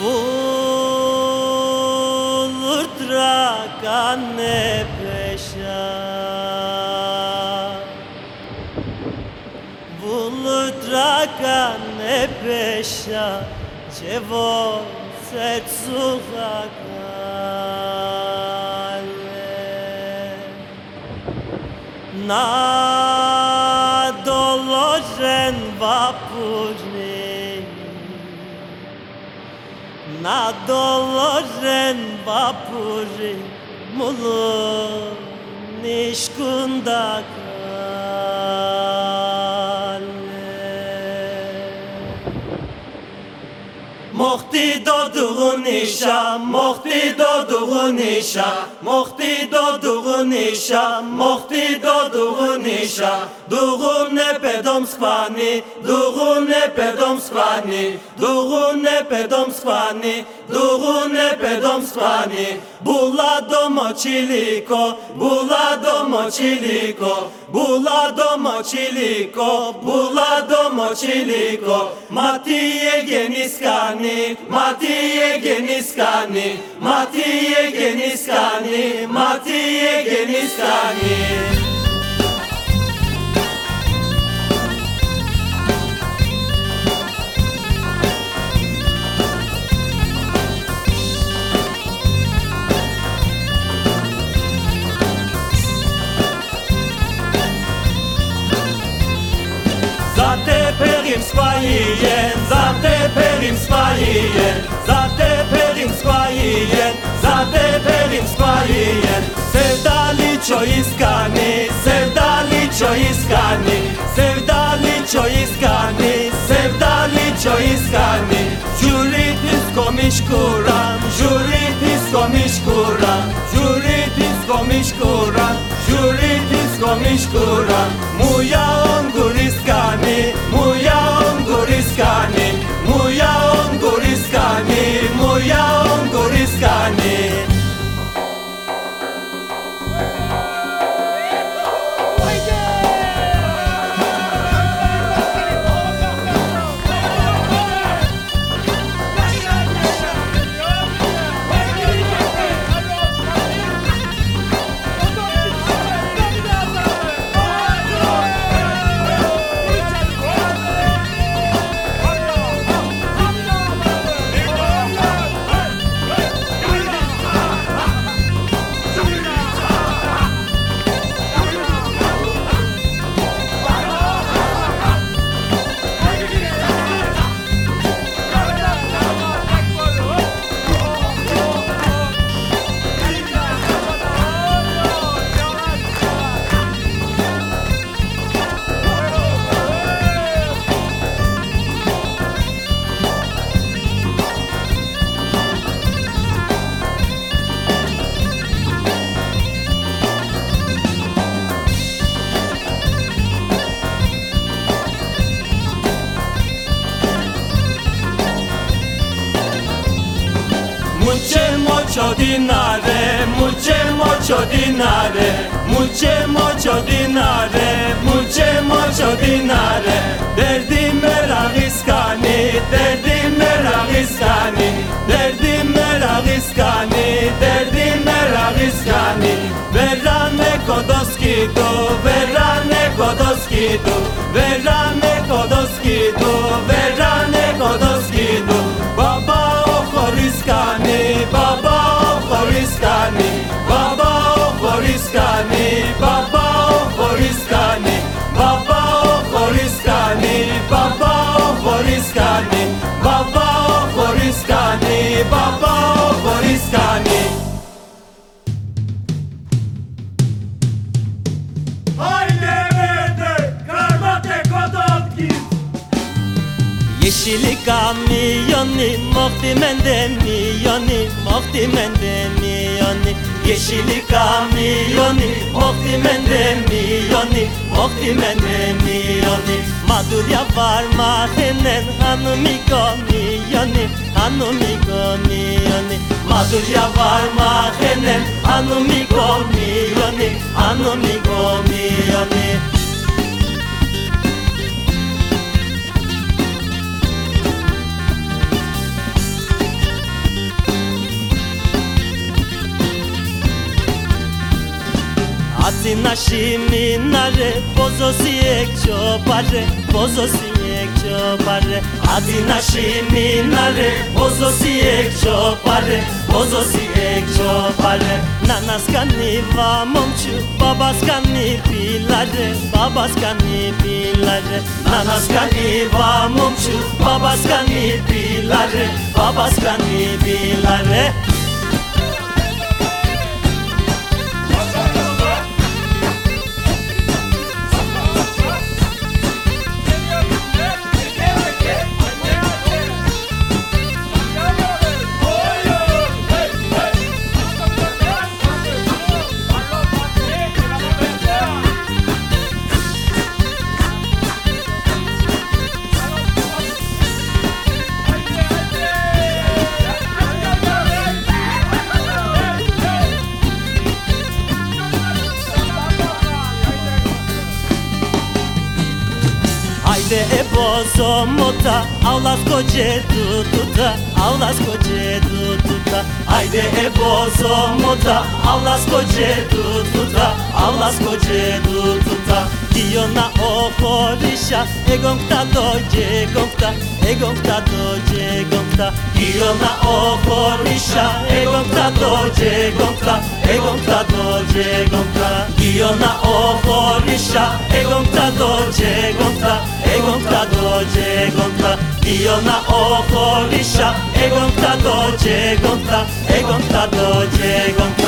Vur dragane peşa. Vur dragane peşa. Cevo setsuhakane Na doloren vapu Na doložen vapuri Mulu nishkunda Mochti doduğun işa, mochti doduğun işa, mochti doduğun işa, mochti Duhune pedom skvani, ne pedom skvani, ne pedom skvani, ne pedom skvani. Bula domo čiliko, bula domo čiliko, bula domo čiliko, bula domo čiliko. Mati je geniskani, mati je geniskani, mati je geniskani, mati je geniskani. За тепер їм своїє, за тепер їм своїє, за тепер їм своїє, за тепер їм своїє. Се вдалі чо іскані, се вдалі чо іскані, се вдалі чо іскані, се вдалі чо іскані. Журі піско мішкура, журі піско мішкура, журі піско мішкура, журі піско мішкура. Муя dinare, muce mocio dinare, muce mocio dinare, muce mocio dinare, derdim meragiskani, derdim meragiskani, derdim meragiskani, derdim meragiskani, verane kodoskito, verane kodoskito, verane kodoskito, verane Yeşili kamyoni, mokti mende miyoni, mokti mende miyoni. Yeşili kamyoni, mokti mende miyoni, mokti mende miyoni. Madurya var mahenen hanımiko miyoni, hanımiko miyoni. Madurya var mahenen hanımiko miyoni, hanımiko miyoni. Atina shiminare Bozo siek chopare Bozo siek chopare Atina shiminare Bozo siek chopare Bozo siek chopare Nanas kani va momchu Babas kani pilare Babas kani pilare Nanas kani va momchu Babas kani pilare Babas kani pilare Haydi e bozo mota Avlas koce tututa Avlas koce tututa. Haydi e bozo mota Avlas koce tututa Avlas koce tututa. Diona o horisha Egonkta doje gonkta Egonkta doje gonkta Diona o horisha Egonkta doje gonkta Egonkta doje gonkta Diona o horisha Egonkta miliona okoliša Egon ta dođe, Egon ta, Egon ta dođe,